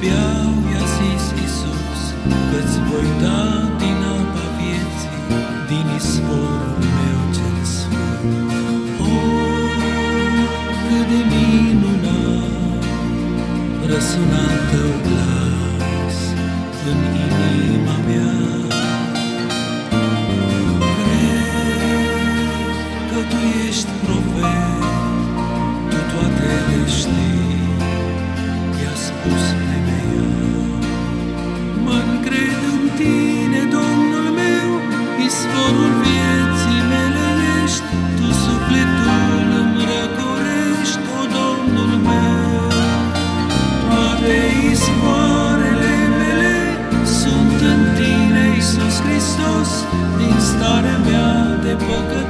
beau, i-a zis Iisus, Că-ți voi da din apa vieții, din izvorul meu i-a spus femeia. mă încred în tine, Domnul meu, izvorul vieții mele ești, tu sufletul îmi răcorești, o Domnul meu. Toate izvoarele mele sunt în tine, Iisus Hristos, din starea mea de păcătos,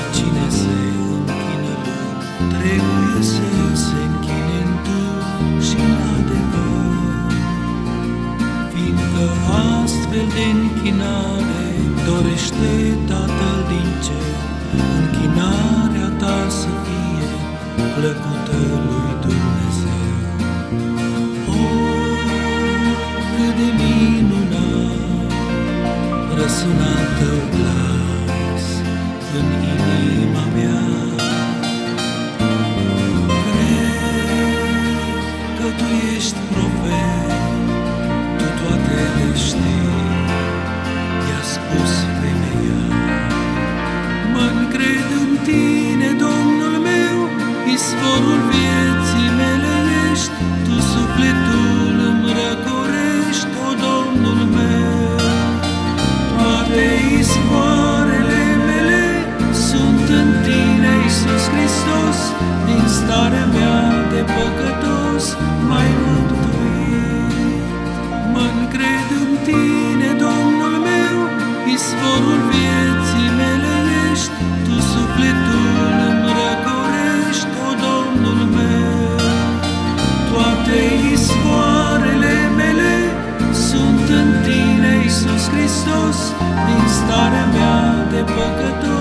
oricine se închină Lui, trebuie să se închine în Duh și în adevăr. Fiindcă astfel de închinare dorește Tatăl din cer, închinarea ta să fie plăcută lui Dumnezeu. Oh, cât de minunat răsuna tău știi, i-a spus femeia. mă încred în tine, Domnul meu, izvorul vieții mele ești, tu sufletul Hristos din starea mea de păcător.